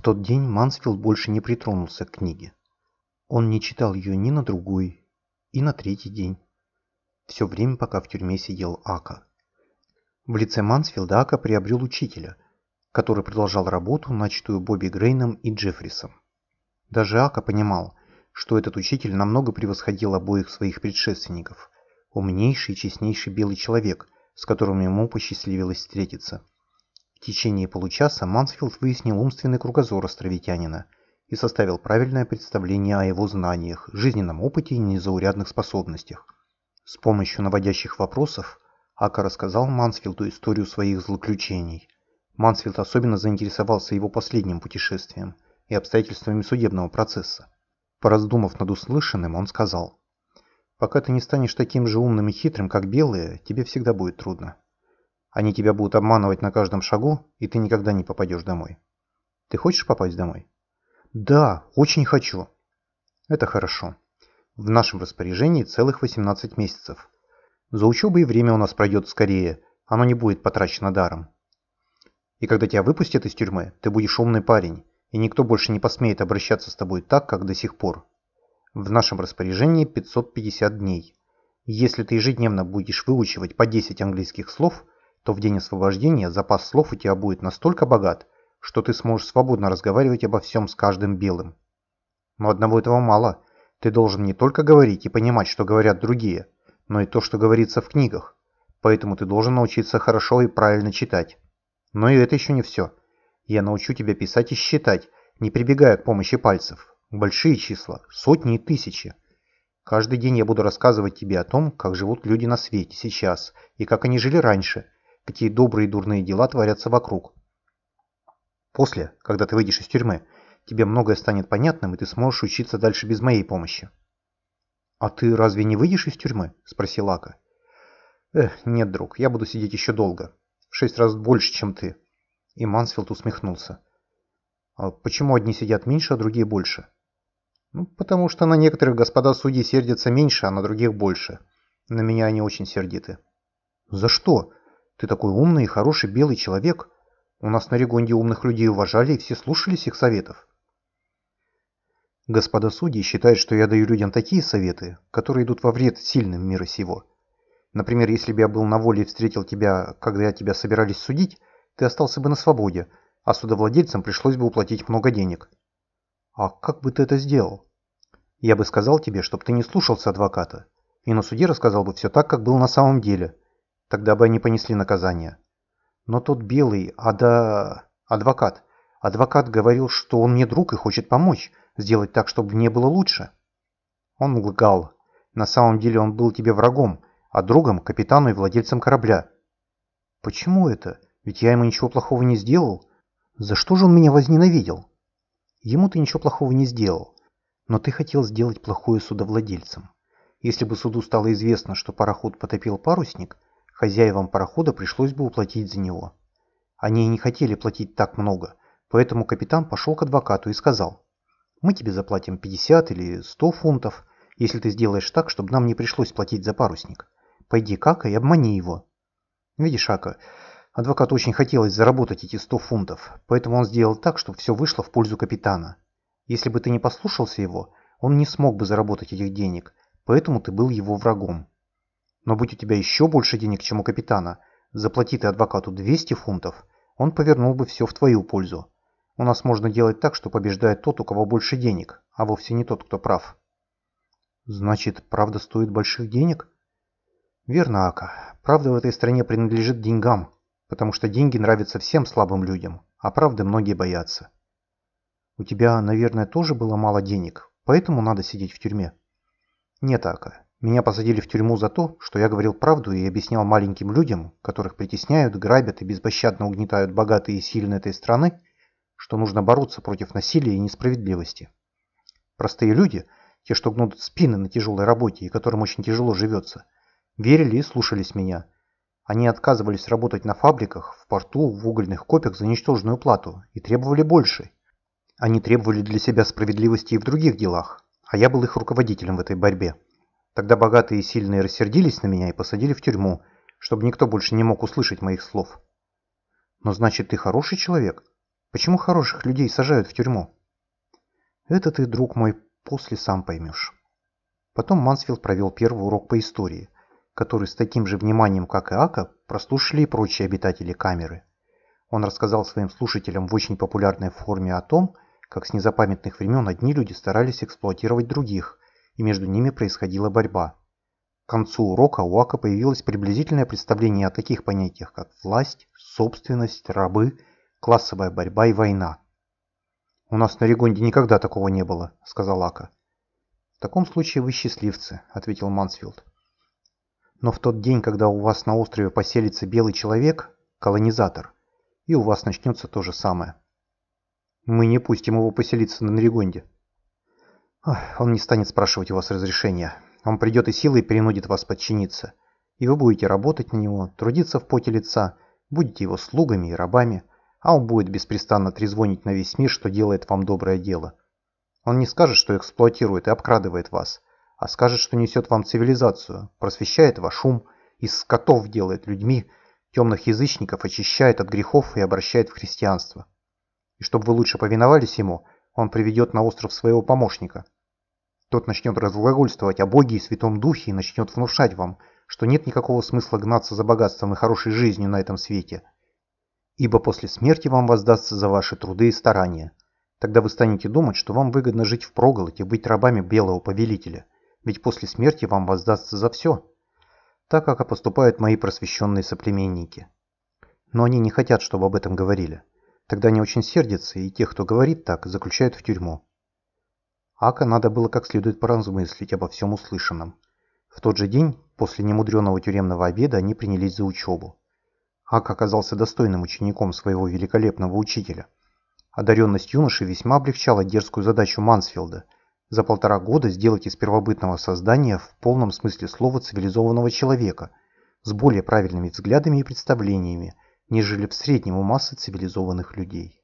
В тот день Мансфилд больше не притронулся к книге. Он не читал ее ни на другой, и на третий день. Все время, пока в тюрьме сидел Ака. В лице Мансфилда Ака приобрел учителя, который продолжал работу, начатую Бобби Грейном и Джеффрисом. Даже Ака понимал, что этот учитель намного превосходил обоих своих предшественников. Умнейший и честнейший белый человек, с которым ему посчастливилось встретиться. В течение получаса Мансфилд выяснил умственный кругозор островитянина и составил правильное представление о его знаниях, жизненном опыте и незаурядных способностях. С помощью наводящих вопросов Ака рассказал Мансфилду историю своих злоключений. Мансфилд особенно заинтересовался его последним путешествием и обстоятельствами судебного процесса. Пораздумав над услышанным, он сказал, «Пока ты не станешь таким же умным и хитрым, как белые, тебе всегда будет трудно. Они тебя будут обманывать на каждом шагу, и ты никогда не попадешь домой. Ты хочешь попасть домой?» «Да, очень хочу». «Это хорошо. В нашем распоряжении целых 18 месяцев. За учебой время у нас пройдет скорее, оно не будет потрачено даром. И когда тебя выпустят из тюрьмы, ты будешь умный парень, и никто больше не посмеет обращаться с тобой так, как до сих пор. В нашем распоряжении 550 дней. Если ты ежедневно будешь выучивать по 10 английских слов, то в день освобождения запас слов у тебя будет настолько богат, что ты сможешь свободно разговаривать обо всем с каждым белым. Но одного этого мало. Ты должен не только говорить и понимать, что говорят другие, но и то, что говорится в книгах. Поэтому ты должен научиться хорошо и правильно читать. Но и это еще не все. Я научу тебя писать и считать, не прибегая к помощи пальцев. Большие числа, сотни и тысячи. Каждый день я буду рассказывать тебе о том, как живут люди на свете сейчас, и как они жили раньше, какие добрые и дурные дела творятся вокруг. После, когда ты выйдешь из тюрьмы, тебе многое станет понятным, и ты сможешь учиться дальше без моей помощи. «А ты разве не выйдешь из тюрьмы?» – спросил Ака. «Эх, нет, друг, я буду сидеть еще долго. В шесть раз больше, чем ты. И Мансфилд усмехнулся. «А почему одни сидят меньше, а другие больше?» «Ну, потому что на некоторых господа судьи сердятся меньше, а на других больше. На меня они очень сердиты». «За что? Ты такой умный и хороший белый человек. У нас на Регонде умных людей уважали и все слушались их советов». Господа судьи считают, что я даю людям такие советы, которые идут во вред сильным мира сего. Например, если бы я был на воле и встретил тебя, когда тебя собирались судить, ты остался бы на свободе, а судовладельцам пришлось бы уплатить много денег. А как бы ты это сделал? Я бы сказал тебе, чтобы ты не слушался адвоката, и на суде рассказал бы все так, как было на самом деле. Тогда бы они понесли наказание. Но тот белый, ада... адвокат. Адвокат говорил, что он мне друг и хочет помочь, сделать так, чтобы мне было лучше. Он лгал. На самом деле он был тебе врагом, а другом, капитану и владельцем корабля. Почему это? Ведь я ему ничего плохого не сделал. За что же он меня возненавидел? Ему ты ничего плохого не сделал. Но ты хотел сделать плохое судовладельцам. Если бы суду стало известно, что пароход потопил парусник, хозяевам парохода пришлось бы уплатить за него. Они и не хотели платить так много, поэтому капитан пошел к адвокату и сказал, «Мы тебе заплатим 50 или 100 фунтов, если ты сделаешь так, чтобы нам не пришлось платить за парусник. Пойди к Ака и обмани его». Видишь, Ака, Адвокату очень хотелось заработать эти 100 фунтов, поэтому он сделал так, чтобы все вышло в пользу капитана. Если бы ты не послушался его, он не смог бы заработать этих денег, поэтому ты был его врагом. Но будь у тебя еще больше денег, чем у капитана, заплати ты адвокату 200 фунтов, он повернул бы все в твою пользу. У нас можно делать так, что побеждает тот, у кого больше денег, а вовсе не тот, кто прав. Значит, правда стоит больших денег? Верно, Ака. Правда в этой стране принадлежит деньгам потому что деньги нравятся всем слабым людям, а правды многие боятся. У тебя, наверное, тоже было мало денег, поэтому надо сидеть в тюрьме. Нет, Ака, меня посадили в тюрьму за то, что я говорил правду и объяснял маленьким людям, которых притесняют, грабят и беспощадно угнетают богатые и сильные этой страны, что нужно бороться против насилия и несправедливости. Простые люди, те, что гнут спины на тяжелой работе и которым очень тяжело живется, верили и слушались меня – они отказывались работать на фабриках, в порту, в угольных копях за ничтожную плату и требовали больше. Они требовали для себя справедливости и в других делах, а я был их руководителем в этой борьбе. Тогда богатые и сильные рассердились на меня и посадили в тюрьму, чтобы никто больше не мог услышать моих слов. Но значит, ты хороший человек? Почему хороших людей сажают в тюрьму? Это ты, друг мой, после сам поймешь. Потом Мансфилд провел первый урок по истории, который с таким же вниманием, как и Ака, прослушали и прочие обитатели камеры. Он рассказал своим слушателям в очень популярной форме о том, как с незапамятных времен одни люди старались эксплуатировать других, и между ними происходила борьба. К концу урока у Ака появилось приблизительное представление о таких понятиях, как власть, собственность, рабы, классовая борьба и война. «У нас на Регонде никогда такого не было», — сказал Ака. «В таком случае вы счастливцы», — ответил Мансфилд. «Но в тот день, когда у вас на острове поселится белый человек, колонизатор, и у вас начнется то же самое». Мы не пустим его поселиться на Наригонде. Он не станет спрашивать у вас разрешения. Он придет и силой перенудит вас подчиниться. И вы будете работать на него, трудиться в поте лица, будете его слугами и рабами, а он будет беспрестанно трезвонить на весь мир, что делает вам доброе дело. Он не скажет, что эксплуатирует и обкрадывает вас, а скажет, что несет вам цивилизацию, просвещает ваш ум, из скотов делает людьми, темных язычников очищает от грехов и обращает в христианство и чтобы вы лучше повиновались ему, он приведет на остров своего помощника. Тот начнет разглагольствовать о Боге и Святом Духе и начнет внушать вам, что нет никакого смысла гнаться за богатством и хорошей жизнью на этом свете. Ибо после смерти вам воздастся за ваши труды и старания. Тогда вы станете думать, что вам выгодно жить в проголоде, быть рабами белого повелителя, ведь после смерти вам воздастся за все, так как поступают мои просвещенные соплеменники. Но они не хотят, чтобы об этом говорили. Тогда они очень сердятся, и тех, кто говорит так, заключают в тюрьму. Ака надо было как следует поразмыслить обо всем услышанном. В тот же день, после немудреного тюремного обеда, они принялись за учебу. Ак оказался достойным учеником своего великолепного учителя. Одаренность юноши весьма облегчала дерзкую задачу Мансфилда за полтора года сделать из первобытного создания в полном смысле слова цивилизованного человека с более правильными взглядами и представлениями, нежели в среднем у массы цивилизованных людей.